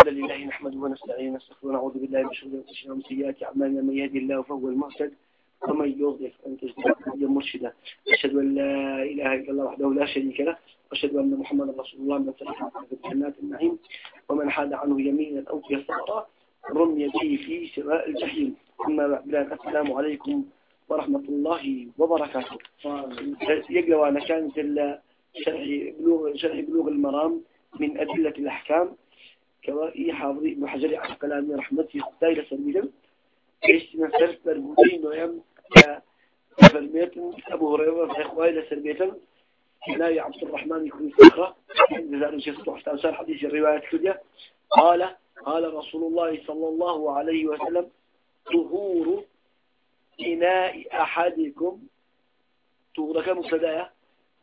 الحمد لله نحمده ونستعين ونستغفره ونعوذ بالله من شرور أنفسنا ومن سيئات أعمالنا. من يهدي الله فهو المهتد ومن يضلل فان تجد له مرشدا. أشهد أن لا إله إلا الله وحده لا شريك له. وأشهد أن محمدا رسول الله. من سلك في جنات النعيم. ومن حاد عنه يمينا أو يسارا رمي به في سواء الجحيم. أما بعد السلام عليكم ورحمة الله وبركاته. يقلوا أنا كانت شرح بلوغ شرح بلوغ المرام من أدلة الأحكام كوائي حافظي ابن حجر عسقلاني رحمته خطاي لسلميلم إيش نفر بربودين ويم فرميت أبو هريرة في إخوائي لسلميتم لا عبد الرحمن يكون صخرة ذلك شيخ حتى حديث الرواية كلها قال قال رسول الله صلى الله عليه وسلم طهور إناء أحدكم. طهور كم مبتدأ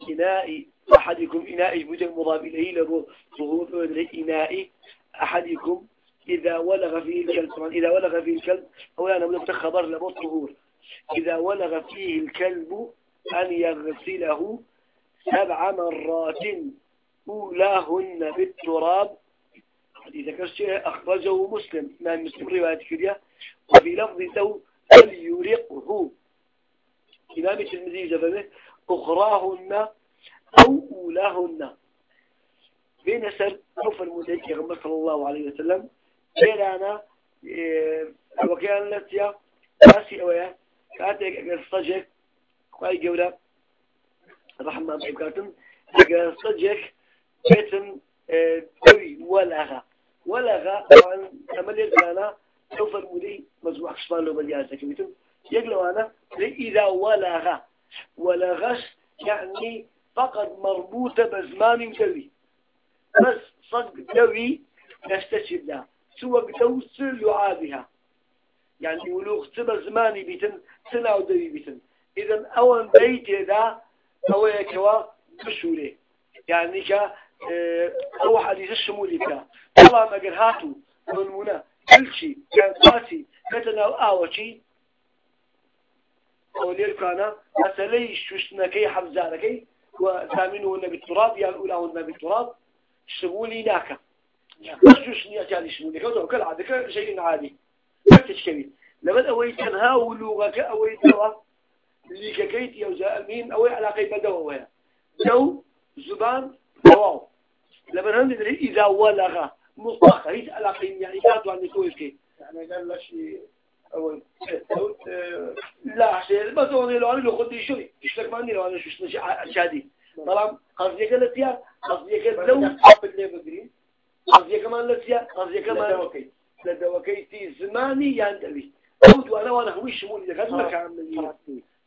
إناء أحدكم إناء بوجه مضاف إليه له ظهور إناء أحدكم إذا ولغ فيه الكلب طبعا إذا ولغ فيه الكلب هو أنا بدك خبر له الطهور إذا ولغ فيه الكلب أن يغسله سبع مرات أولاهن بالتراب. حديث كرشه أخرجه مسلم. ما مسلم رواية كريه وفي لفظ له فليرقه. إمام الترمذي جبله أخراهن أو أولاهن. بين سر أوفر المدعي يغمر صلى الله عليه وسلم. بيرانا إيه، وكان لتيا كاسي أويا كاتك الصجك قاي جولا رحمة الله كاتم الصجك بيتم إيه، دوي ولغا ولغا طبعا تملي لنا أوفر المدعي مجموع خشبان لو مليان سكبتم يقلوا أنا إذا ولغ ولغش يعني فقط مربوطة بزمان دوي بس صدق دوي نستشهد لها سوى دو سر يعادها. يعني ولوغ سبا زماني بيتن سنة ودوي بيتن. إذا أول بيت ذا أو يكوا بشوري يعني كا آه، أو حديث الشمولي كا طبعا أجر هاتو من كل شيء كان قاسي كتنا آوشي أو لير كان مثلي شوشنكي حمزانكي وثامنهن بالتراب يعني أولاهن بالتراب. شمولي ناكا شوشني أجاني شمولي كذا كالعادة شيء عادي. ما تشكري. لما أوي تنها ولوغك أوي دوا ليك كيت يوزا أمين أوي على قيمة دوا ويا. دو زبان دواو. لما ندري إذا ولغ. مطلقة هيت على قيمة يعني كاتو عن كويس يعني قال له شيء. أول لا شيء. بس هو لو أنا لو خدي شوي إيش لك لو أنا شو شنو شادي قصدي قالت يا قصدي قال لو حبت لي بدري قصدي كمان لسيا قصدي كمان لدوكي لدوكي في زماني يندوي أود وأنا وأنا هو شمول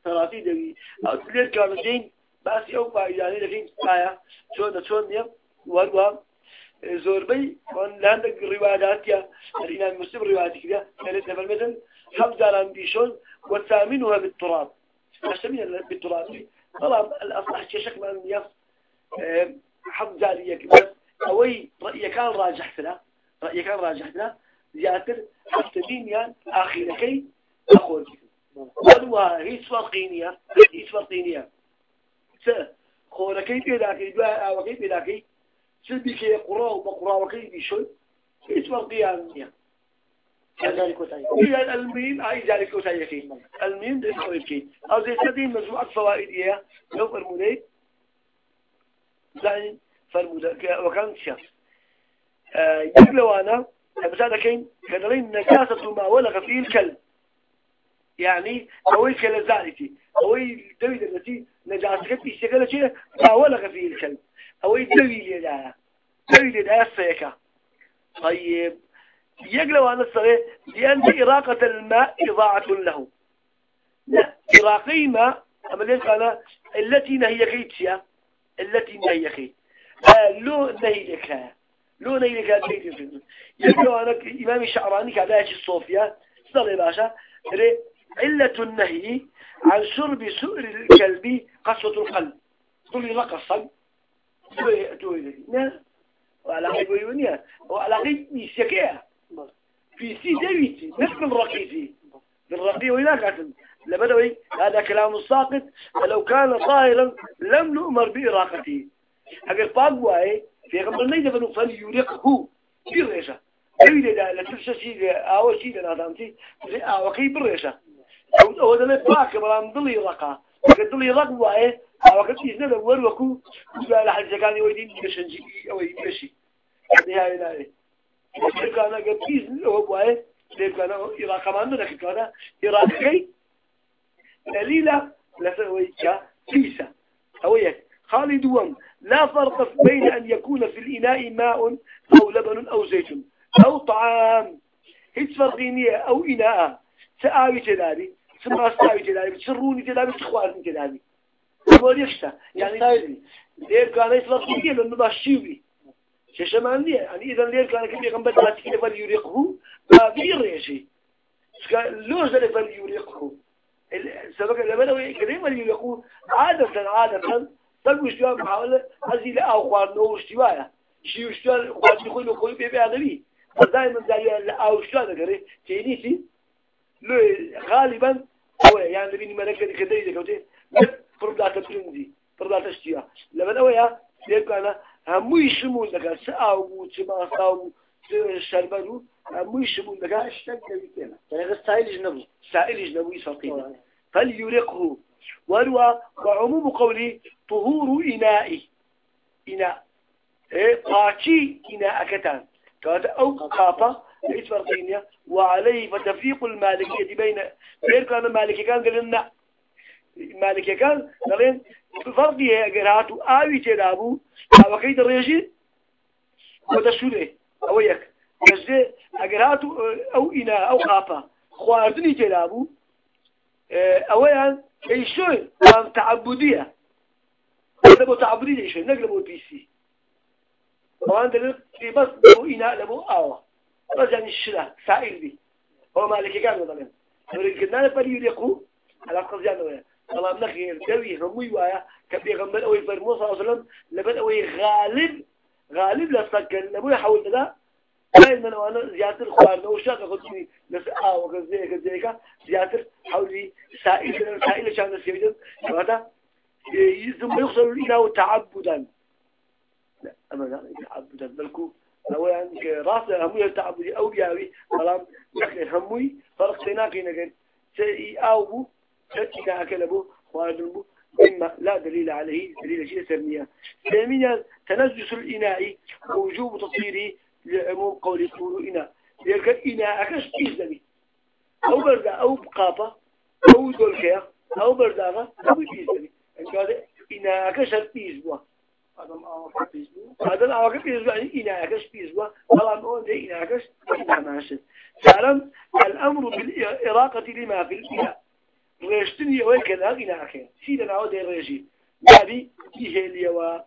ثلاثي دوي أقول كانوا زين بس يوم يعني لكن آية شون شون يوم واروا زوربي من لهندك روايات يا الإمام مسلم كذا كانت مثلا حمزة لأن والثامنها بالتراب أشتمين بالتراب. طبعا الأصح بەڵام ئەصلاح کێشەکمان نیە حەزاریەک بەس ئەوەی ڕەیەکان ڕاجحترا ڕەیەکان ڕاجحترا زیاتر هەفتەبینیان ئاخیرەکەی ئەخۆر وە هیچ وەڵقی نیە هیچ وەڵقی نیە چ خۆرەکەی پێداکەی دوای ئاوەکەی پێداکەی چ بیکێ قوڕا و بە قوڕاوەکەی بیشۆی هیچ وەڵقییان نیە هي الميم أي ذلك وسيكي الميم ده سويكي أو زي سدين مجموعة فوائد إيه لو فرمودي زين. فرمودا وكان شخص. يقلو أنا بسادة كين كدرين نجاسة ما ولغ فيه الكلب. يعني أوي كالزالتي أوي دوي التي نجاسة في شكل شيء؟ ما ولغ فيه الكلب. أوي دوي لها دوي لها السيكة طيب. يقلو أنا الصغير لأن إراقة الماء إضاعة له. لا إراقي ماء أما ليس أنا التي نهي كيتشيا التي نهي آه لو نهي لك لو نهي لك كيت يقلو أنا إمام الشعراني كعلاج الصوفيا. صلي باشا. علة النهي عن شرب سؤر الكلب قسوة القلب. تقول لي لقصا تقول لي وعلى غيب ويونيا وعلى غيب ميسيكيا في سي ديويتي مش بالرقيتي بالرقي وهناك عشان لبدوي هذا كلام الساقط. فلو كان طائرا لم نؤمر بإراقته. أقل فاقوا في غمر النيدة فليرقه. في الريشة أي لا لا تلش شيء أو شيء لا دامتي أو كي بريشة. أو أو ده باك بلام ضلي رقا. ضلي رق وعيه أو كتير نده وروكو لا لا حد كان يودين يشنجي أو يمشي هذه هاي لا كان كان كي دليلة خالد لا فرق بين أن يكون في الإناء ماء. أو لبن أو زيت أو طعام هيت فرقينية أو إناء سآوي تداري سما سآوي تداري بتسروني تداري بتخوارني أول يكسا يعني ليه كان يتفرقينية لأنه باشيوي ششمان ليه يعني إذا ليه كان غنبت لاتي كده فليريقه بابير يا شيء لوز اللي فليريقه سبق لما كلمة يقول عادة عادة تقول شو محاولة هذه لا أو خوان نو اشتوايا شيء اشتوى خوان يقول له خوي بيبي أدبي دائما دايما لا أو اشتوى ده كره تينيسي لو غالبا هو يعني بيني ملك كده إذا كنت فرضات برنزي فرضات اشتيا لما هو يا يبقى أنا هم يشمون لك سأو وتما سأو شربنو هم يشمون لك اشتاق كده يعني سائل جنبي سائل جنبي ساقينا فليرقه ولو وعموم قولي طهور إناء إناء قاتي إناء كتان كانت أو ليس فرقينيا وعليه فتفريق المالكية بين غير كان كان قال لنا المالكي كان قالين فرقية قراتو آوي تلابو أو كيد الريجي وتشوله أو يك يجزي أقراتو أو إناء أو قاطة خواردني تلابو أولا أي شيء تعبدية هذا مو تعبدية شيء نقلبه بي سي وعند في بس لبو إناء لبو آوة بس يعني الشلا سائل بي هو مالك كان مثلا نريد كنا نفري يليقوا على قصدي ويا الله من خير. دوي هموي ويا غمر أوي فرمو صلى الله عليه وسلم. لبد أوي غالب. غالب لسكن لبو يحاول ده دائما وأنا زيادة خوارنا وشاك قلتني نفس آه وكذا كذا كذا زيادة حولي سائل. سائل كان نسيبين هذا يزم يخسر إلى تعبدا لا أما لا تعبدا بلكو. لو يعني راس همي التعبدي أو بياوي كلام لكن همي فرق بينك نجن شيء أو شيء أكلبه خوارنا مما لا دليل عليه دليل شيء سمية ثانيا تنزس الإناء ووجوب تطهيره لعموم قول يقولوا إناء. لذلك إناء أكش إزدمي أو بردا أو بقافة أو دولكيا أو برداغة أو إزدمي يعني هذا إناء أكش إزبوا هذا الأواقف إزبوا يعني إناء أكش إزبوا طبعا أقول ده إناء أكش إناء ماشد سألم الأمر بالإراقة لما في الإناء. ريشتني أول كذا إناء أكين سيدنا عود الرجي يعني إيه اليوا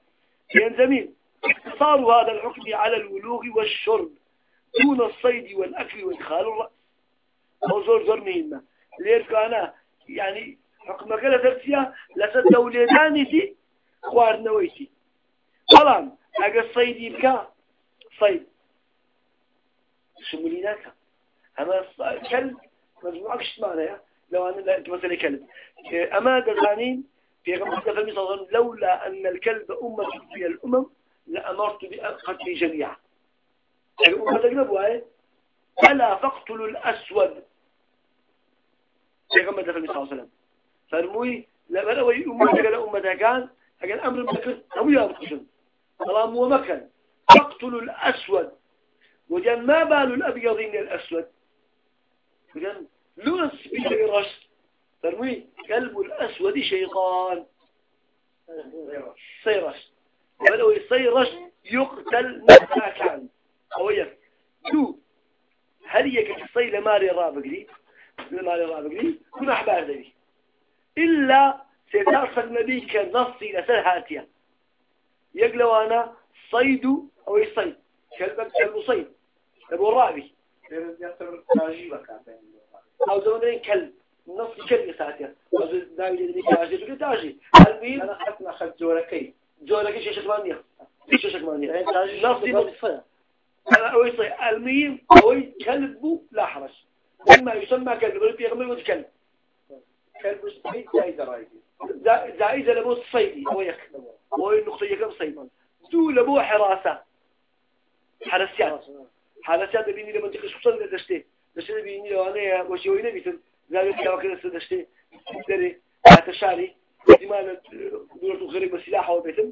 ينزمين اقتصار هذا الحكم على الولوغ والشرب دون الصيد والأكل وإدخال الرأس أو زور زور مهمة. ليش كان يعني حكم كلا ترسيا لسد دولداني دي خوار نويتي طبعا أجا الصيد يبكى صيد. شموليناك. أما كلب مجموعة كشتمانة لو أنا مثلا كلب أما قزانين في غمضة فالمصر لولا أن الكلب أمة في الأمم لأمرت بقتل جميعا. يعني أمة تقلبوا هاي ألا فاقتلوا الأسود. پیغمبر صلى الله عليه وسلم فرموي لما روي أمة قال أمة كان قال أمر مكر أو يا بقشن سلام ومكن فاقتلوا الأسود. وجن ما بال الأبيض من الأسود. وجن لوس بيرش فرموي كلب الأسود شيطان. سيرش ولو يصيرش يقتل مهما كان أو يك هل يك الصيل ماري رابقلي ماري رابقلي كن أحبار ذي إلا سيتأصل نبي كنصي لسر هاتيا يقلو أنا صيد أو يصيد. كلبك كلب صيد. أبو الرابي. أو زمانين كلب نص كلمة ساعتها داوي لدني كاجي تقول تاجي المهم أنا حتى أخذ جوركي. جوركي شيء شكمانية شيء شكمانية نص أنا أوي صي المهم أوي كلب لا حرج. مما يسمى كلب ولد يغمر كلب. كلب صيد جائزة رايدي جائزة لبو الصيدي أو يك أو النقطة يكلم صيدا دو لبو حراسة. حرسيات حالەتیان دەبینی لە منطقه خصوصا لە دەشتێ دەبینی لەوانەیە بۆشەوەی نەبیتن. زاوی پیاوەکە لەسەر دەشتێ دەرێ هاتە شاری احتمال دورة الغريب بسلاح أو بيتم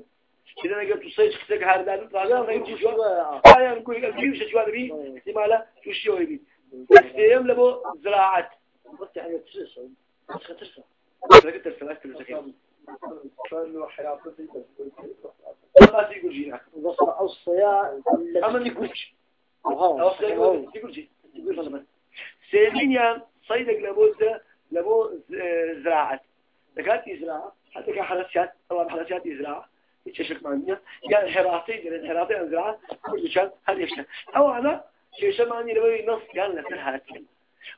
إذا أنا قلت صيد كتك هذا راجع غير جوا أنا نقول البيو شو هذا بي احتمال شو شيء هو بي استيام لبو زراعات بس يعني ترسل بس ترسل لكن ترسل لا ترسل كانوا حياته ما تقول جينا وصل أوصياء أما نقولش أوصياء يقول جي يقول مثلا سيمين صيدك لبوزة لبو زراعة. دكات إزراع حتى كحرسيات طبعا حرسيات إزراع يتشك معنية يعني حراسي درين حراسي إزراع كل شيء هل يشتغل أو أنا شيء شمعني لبوي نص كان لسرهاتين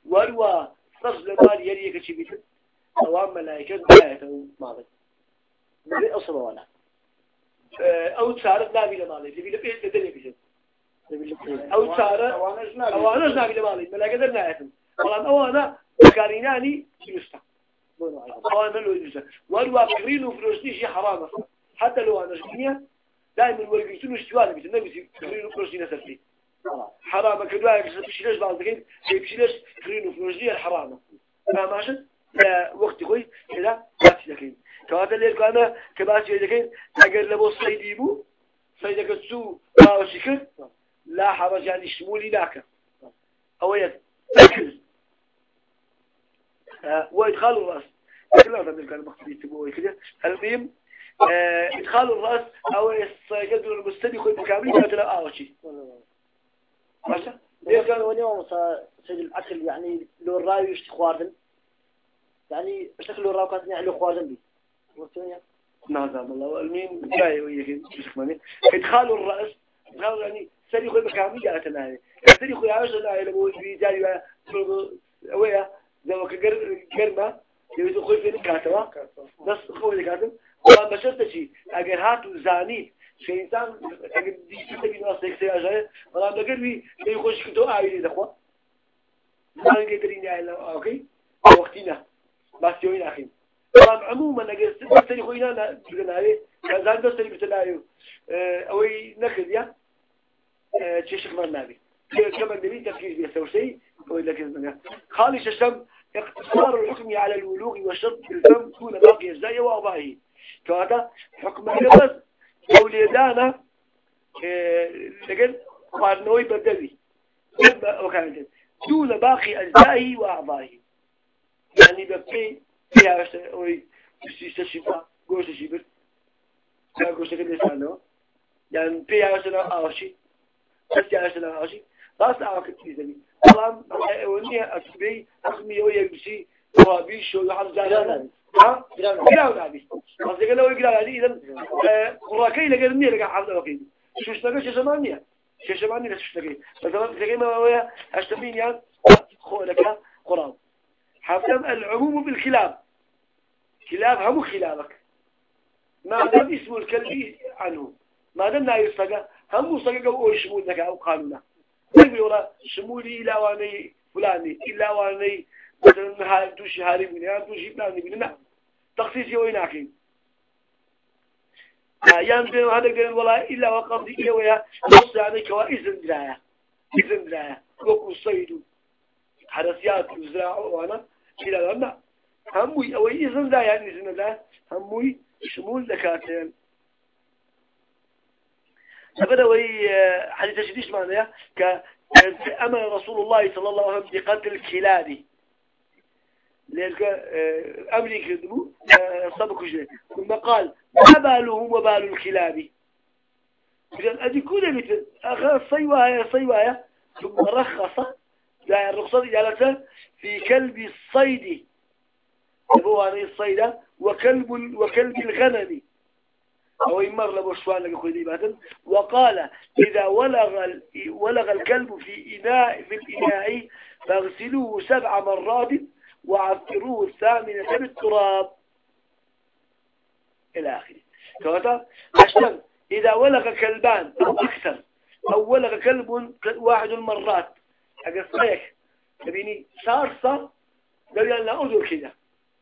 وروا صرف لمال يلي كشي بيتن أو ملائكة بآية ماضي. نبي أصلا ولا؟ أو تسارد نابي لمالي تبي لبيت لدني بيجن أو تسارد أوانا نابي لمالي ملائكة درنا آية والله أو أنا كاريناني يستا أوانا لو يستا والوا كرينو فلوسني شيء حرام حتى لو أنا جنيا دائما ورقيتون اشتوال بيت النبي كرينو فلوسني نسرتي حرام كدوا بشيلش بعض ذكين بشيلش كرينو فلوسني الحرام ما ماشي وقت خوي كذا باتي ذكين كواتا لير كانا كباتي ذكين أجر لبو صيدي بو صيدك السو باو شكر لا حرج يعني شمولي لاك أو يد. أكل وإدخال الرأس. كل هذا من كان مقصدي تبوي كده المهم إدخال الرأس أو يقدر المستدي خوي بكامل كانت لا أوشي ماشي؟ ليه كان ونيوم سيد الأكل يعني لو الراي يشتي خواردن. يعني بشكل لو الراي كانت يعني لو خواردن بي. نعم الله. المهم جاي وياك إدخال الرأس إدخال يعني سري خوي بكامل كانت لا سري خوي عايش لا لو جاي ويا زي ما كجرنا يريد خوي فين كاتوا بس خوي كاتوا وما بشرت شيء. أجر هاتو زاني شيء إنسان أجر دي تبي ناس يكسر أجاي ولا بقدر بي. يخش كتو عايز دخوا ما نقدرين يعني أوكي؟ وقتنا بس يوين أخي طبعا عموما أجر اللي خوينا جلنا عليه كذا بس اللي بتلاقيه أوي نخذ يا؟ تشيش كمان نبي كمان نبي تفكير بيسوي شيء هو لكن خالص الشم اقتصار الحكم على الولوغ والشرط بالفم دون باقي أجزائه وأضائه كهذا حكم النفس أوليدانا لقد قارنوي بدلي دون باقي أجزائه وأعضائه يعني بقي فيها يستشفى قوش شبر. قوش كده سانو يعني فيها سنة أوشي بس يا سنة أوشي بس أوكي تيزني طبعا وني أكبي أخمي ويمشي وابيش ويحل زانا ها؟ جراو نادي. قصدي قالوا يقرا هذه إذا قراكي لقى مني لقى حافظ وكيل. شو اشتغل؟ شو زمانية شو زمانية شو اشتغل؟ مثلا زي ما هو اشتمين يعني خو لك قرآن حافظ العموم بالكلاب. كلاب هم خلابك. ما دام اسم الكلب عنه. ما دام لا يستقى. هم مستقى أو يشمول لك أو قانونا. يقول ولا شمولي إلا واني فلاني إلا واني مثلا دوشي هاري بني دوشي فلاني بني. نعم. تخصيصي ويناكين يعني بين هذا قال والله إلا وقضي إيه ويا نص يعني كوائزن دراية إذن دراية وكو الصيد حرسيات وزراع وأنا. إلى لنا هموي أو إذن يعني إذن دا هموي شمول دكاتين فبدأ وهي حديث شديش معناه كأمر رسول الله صلى الله عليه وسلم بقتل كلابي لأنك أمريكا دمو صبك جلد ثم قال ما بالهم وبال الكلاب. إذن أدي كل مثل أخذ صيوايا صيوايا ثم رخص لا الرخصة إجالة في كلب الصيد. يبواني الصيدة وكلب وكلب الغنم. أو يمر لبشوان لك خذي وقال إذا ولغ ولغ الكلب في إناء في الإناء فاغسلوه سبع مرات وعفروه الثامنة بالتراب. إلى آخره. كذا عشان إذا ولغ كلبان أو أكثر أو ولغ كلب واحد المرات أقول صيك تبيني؟ صارصة قال لي أنا أذر كذا.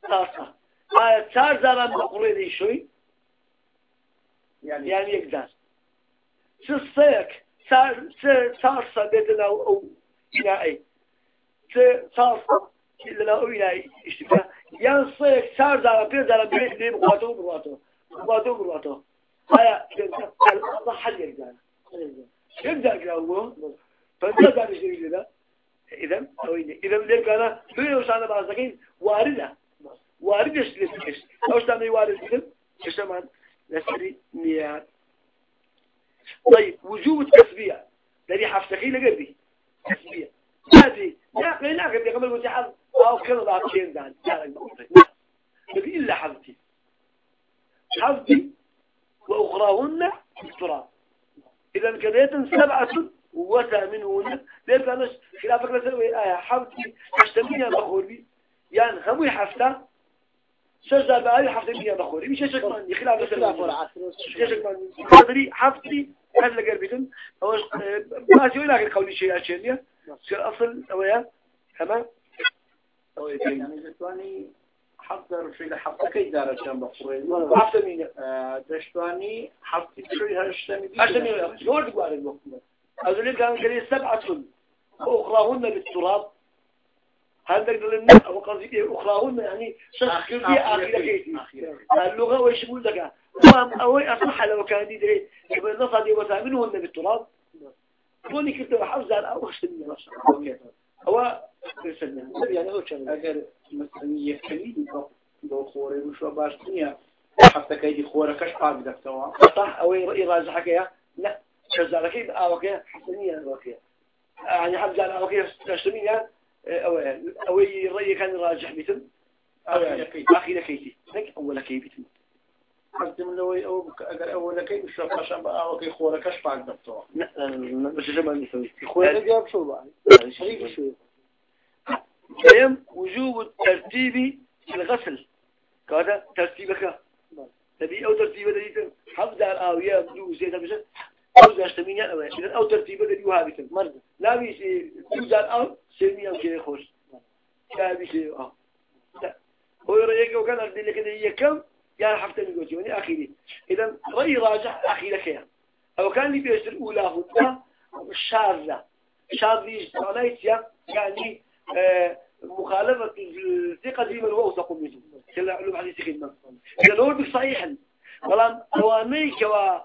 صارصة آية صار زمان بقرين شوي. يعني يعني يقدر. شو الصيك سارسة بيتنا أو إنائي سارسة لنا أو إنائي اشتباه يعني صيك سار زارا بير زارا بير بير بقواتو بقواتو بقواتو بقواتو هيا الله حد يقدر. يقدر هو. فانت قاعد يشتري لنا إذا. أو إذا ليه كان بير وشان بعض واردة. واردة شلت أو شان يوارد. كده كشمان لسري نيات طيب وجوب التسبيح. الذي حفتكي لقلبي. تسبيح. هذه لا لا قبل قبل وتحل أو كذا بعد شيء لا نبي إلا حفتي حفتي وأخراهن التراب. إذا كذلك سبعة وثامنهن ليس أنا خلافك لسوي آية حفتي حشتمية بخوري يعني همي حفتة. شجع بقى حفتي مية بخوري. مش شجع من خلاف خلاف شجع من قدري حفتي هل لقربتن أو ما تقول لك قولي شيء أشياء شو أصل أويا كمان يعني جتواني حضر في الحفظ كي دار الشام بخوري. حفتي مية دشتواني حفتي شوي هالشتمي هالشتمي جورد قال الوقت أقول كان كلي سبعة أخراهن بالتراب هل نقدر لنا أو قصدي أخراهن يعني شخص آخر كيتي اللغة وإيش يقول لك؟ تمام أو أصح لو كان دي ده يبقى النص دي وثامنهن بالتراب؟ كوني كنت بحافظ على أول الله. هو يعني هو كان أجر مثلا يكلي لو خوري وشو باشتنيا حتى كيدي خورة كش قاب دكتوا صح. أو يراجعك يا لا. شزارك أو كيا حسنية. أو كيا يعني حفظ على أو كيا تشتمية أو أو الرأي كان راجح مثل أخي لكيتي. لك أول كي بتم حتى من لو أو أجر أول كي مش رفعشان بقى أو كي خورة كش بعد دكتور. لا لا بس جمال نسوي خويا جاب شو بقى شريك شو كلام وجوب الترتيب في الغسل. كذا ترتيبك. تبي أو ترتيب ذي حفظ على الآوية بدو زيادة بس أو زاش تمينيان أو إذا أو ترتيب ذي وهابي مرد لا بيش يوزع أو سمي أو كذا خوش. لا بيش آه. لا هو رأيك وكان أردن لك هي كم يعني حفتة من وني أخيري إذا رأي راجع أخي لك يا أو كان لي بيش الأولى هو الشاذة شاذة معناها يعني مخالفة الثقة دي من هو أوثق منه كلا علوم حديث خدمة إذا لو بك صحيحا طالما أواني كوا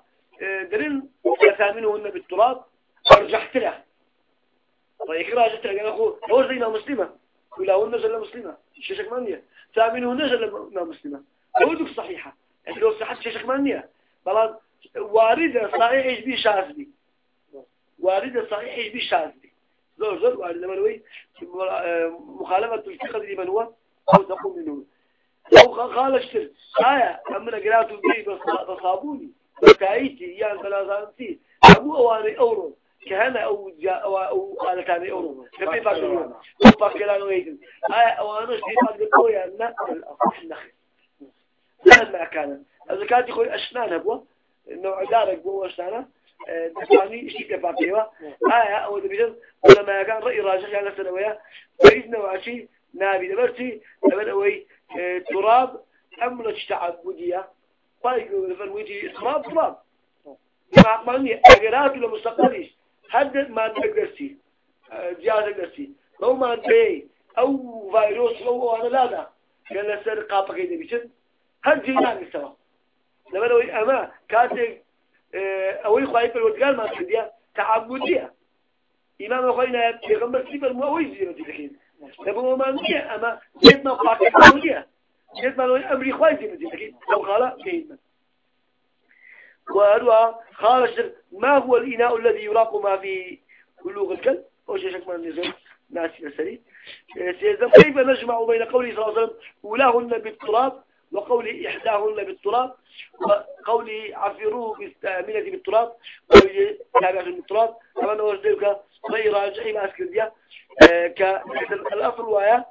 درين يثامنهن بالتراب؟ أرجحت له. رأيك راجعت له قال أخو هو زينا مسلمة. ولا هو نزل مسلمة. شيشك مانية ثامنه نزل مسلمة. هو بك صحيحة. يعني لو صحت شيشك مانية طالما وارد صحيح بي شاذبي وارد صحيح بي شاذبي زور زور وارد لما نوي. مخالفة الثقة لمن هو؟ أو تقوم منه. لو قال اشتر آية أمنا قرأت بي بصابوني وكايتي يعني ثلاثة أبو أواني أورو. كهنا أو جاء أو أو على ثاني أورو. كيف باكلون باكلان ويجن آية أوانا شيء بعد قوي أن الأصح النخل مهما كان. إذا كانت يقول أشنان أبوه نوع دارك بو أشنانه يعني شيء كفاكيوه آية أو دبيجن ولما كان رأي راجح يعني سنوية بإذن وعشي. نابي دبرتي. دبر أوي. تراب. أملك تعبدية طيب الفنويتي تراب تراب. ما معني أجرات لمستقبلش حدد ما تقدرتي جهاز تقدرتي لو ما تبي أو فيروس أو أنا لا لا كان لسر قاطع كده بيشن هل جينا مستوى لما لو أما كاتب أوي خايف الوجال ما تديها تعبدية إمام أخوينا يغمر سيبر مو أوي زي ما تقولين نبغى ما نية أما جدنا فاكر نية جدنا لو أمري خايف زي ما تقولين لو قال جيدنا وأروى خالص ما هو الإناء الذي يراق ما في بلوغ الكلب؟ أو شيء شك ما نزل ناسي السري سيزم كيف نجمع بين قوله صلى الله عليه وسلم أولاهن بالتراب وقوله إحداهن بالتراب وقوله عفروه بالتأمينة بالتراب وقوله بالتراب؟ كما نقول ذلك غير راجعي أسكر ديا كالأصل وهي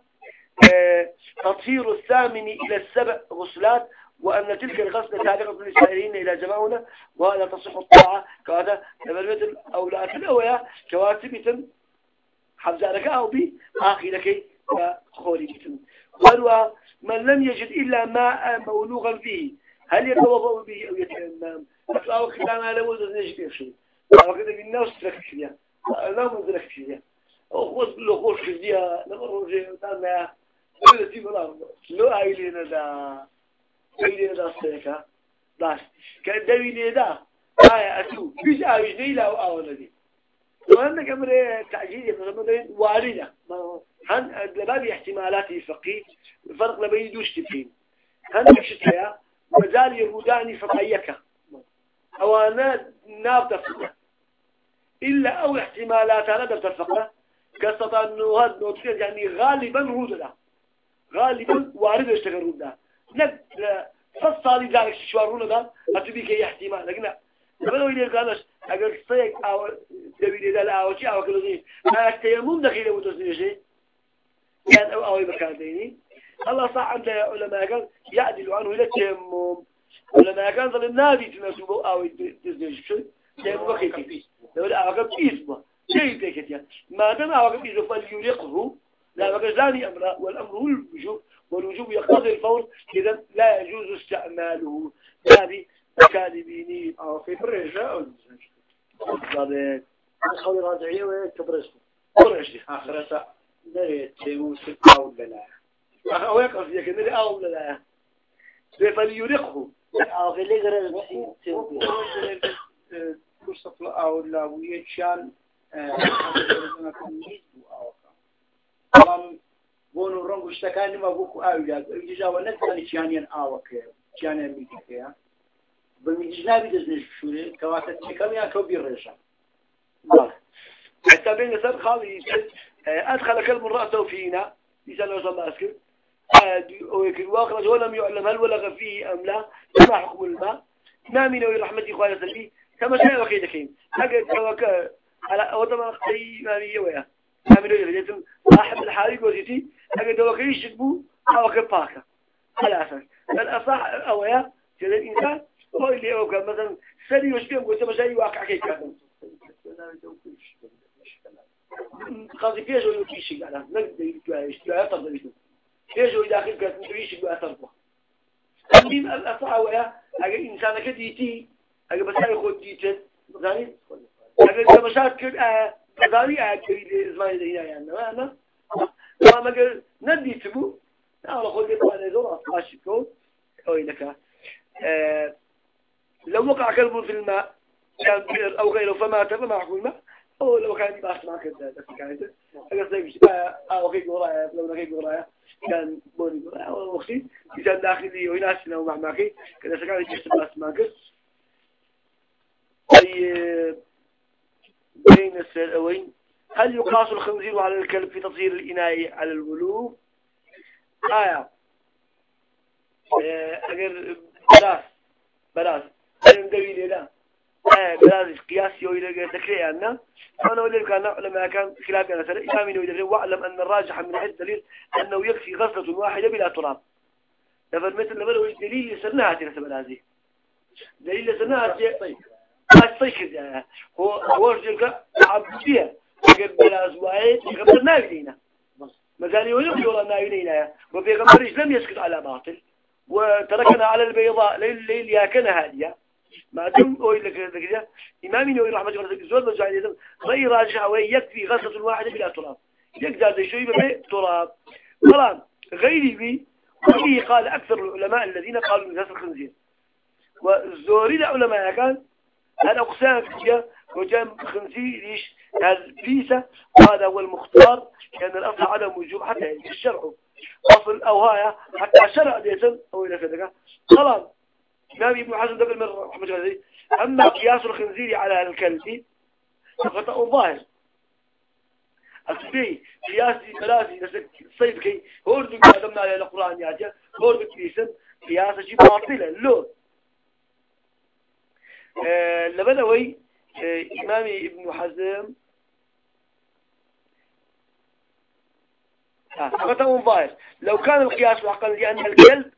تطهير الثامن إلى السبع غسلات وأن تلك الغسلة تابعة للسائلين إلى جماعنا وهذا تصح الطاعة كهذا مثل أولاد الأوية كواتب حفظ لك أو بي آخي لكي وخوري بتن وأنوا من لم يجد إلا ماء مولوغا فيه هل يتوضأ به أو يتيمم أو كلام على وزن نجد شيء وكذا بالناس ترك فيها لا منزلك فيها وخذ له خوش فيها لما روجي وتانا ولا تي بلا لو عائلنا دا عائلنا دا سيكا بس كان دوي دا آية أتو بيش عايش نيلا أو أولدي وأنا كمان تعجيل مثلا واردة هن لباب احتمالات فقيه الفرق بين دوش تفين هن مشتها مازال يروداني فقيك أو أنا ناب تفقه. إلا أو احتمالات تفقه. قصة أنه هذا نوتفيد يعني غالبا رودنا غالبا وارد يشتغل رودنا نب فصالي ذلك شوارون ده أتبي كي احتمال لكن لما يلي قالش أجر صيق أو دبي أو شيء أو كذا زين التيمم دخيلة وتوصل شيء كان أو أو مكان ديني الله صح عند علماء قال يعدل عنه إلى التيمم علماء كان ظل النادي تناسبه أو تزدج شيء تيمم كيف؟ لو أو كيف شيء تكتيا ما دام أو كيف فليرقه. لا بقى أمر. والأمر هو الوجوب. والوجوب يقتضي الفور إذا لا يجوز استعماله. هذه كاذبيني أو في أو بالضبط الخول راجعية ويكبرش برج آخرة نريد تيمو ستة أو لا أو يقف يك نري أو لا فليرقه أو في اللي غير فرصة أو لا ويشان بەڵام بۆن و ڕنگ و شتەکانی مە بۆکو ئاویجاوە نەتوانانی چیانیان ئاوەکە چیانیان میکەکەیە بمیدیش نابی دەستنێش بشورێ کەواتە چەکەمیان کەو بیڕێژە حتى بين سر خالي أدخل كلب رأسه فينا يسأل ما أسكر واخرج ولم يعلم هل ولغ فيه أم لا ما حكم الماء ما من رحمة إخواني سلبي كما شاء وكيدكين هكذا وكا على وطبعا قي ما بيه وياه عملوا يفيدتم صاحب الحالي قوتي أجد وكيش يشبو أو كباكا على أساس الأصح أويا جل الإنسان. هو اللي هو كان مثلا سري وشبيه قلت مشاي واقع كي كان؟ قصدي فيش ولا فيش على نقد يتواعش يعطر ذلك فيش ولا داخل كان يعيش يعطر به أمين الأصح أويا أجد إنسان كديتي أجد بس هاي خد ديتن زين؟ أجد مشاهد كل أكيد إسماعيل هنا يعني أنا ما قال ندي تبو. أنا خذ يبغى نزور أشكو أو لك لو وقع كلب في الماء كان أو غيره فمات فما حكم الماء أو لو كان باش ما كنت بس كانت أقصد زي أو غير ورايا لو غير ورايا كان بوني ورايا وقتي كان داخلي ويناس لو مع معك؟ كذا سكان يجلس بس معك. طيب بين السلوين. هل يقاس الخنزير على الكلب في تصير الإناء على الولوب آية. أجر بلاس. بلاس. أنا مدوي لا آية. بلاس. قياس يويل تكريه أنا أنا أقول لك أنا لما كان خلاف أنا سر إمام يويل واعلم أن الراجح من حيث الدليل أنه يكفي غسلة واحدة بلا تراب. مثل لما لو دليل يسرناها تنسب هذه. دليل يسرناها الصيخ هو هو رجلك عبدية قد بلا أسبوعين يغمر ناوينا مازال يقول والله ناوينا وفي غمرش لم على باطل وتركنا على البيضاء ليل ليل يا كان هادية ما دم أقول لك كذا إمامي نوي رحمة الله زول مزعل غير راجع ويكفي غسلة واحدة بلا تراب يقدر شيء بلا تراب طبعا غيري بي وفيه قال أكثر العلماء الذين قالوا من غسل الخنزير وزوري العلماء كان هذا أقسام فيها وجام خنزيريش البيسة وهذا هو المختار لأن الأصل عدم وجوب حتى الشرع. أصل أو هايا حتى شرع ليسن أو إلى كذا. خلاص. نبي ابن حسن دبل من رحمة الله أما قياس الخنزير على الكلب فخطأ ظاهر. أصلي قياسي ثلاثي صيد كي هوردك قدمنا على القرآن يا هوردك ليسن قياس شيء باطلة آه، لبنوي آه، إمامي ابن حزم. آه ظاهر لو كان القياس حقا لأن الكلب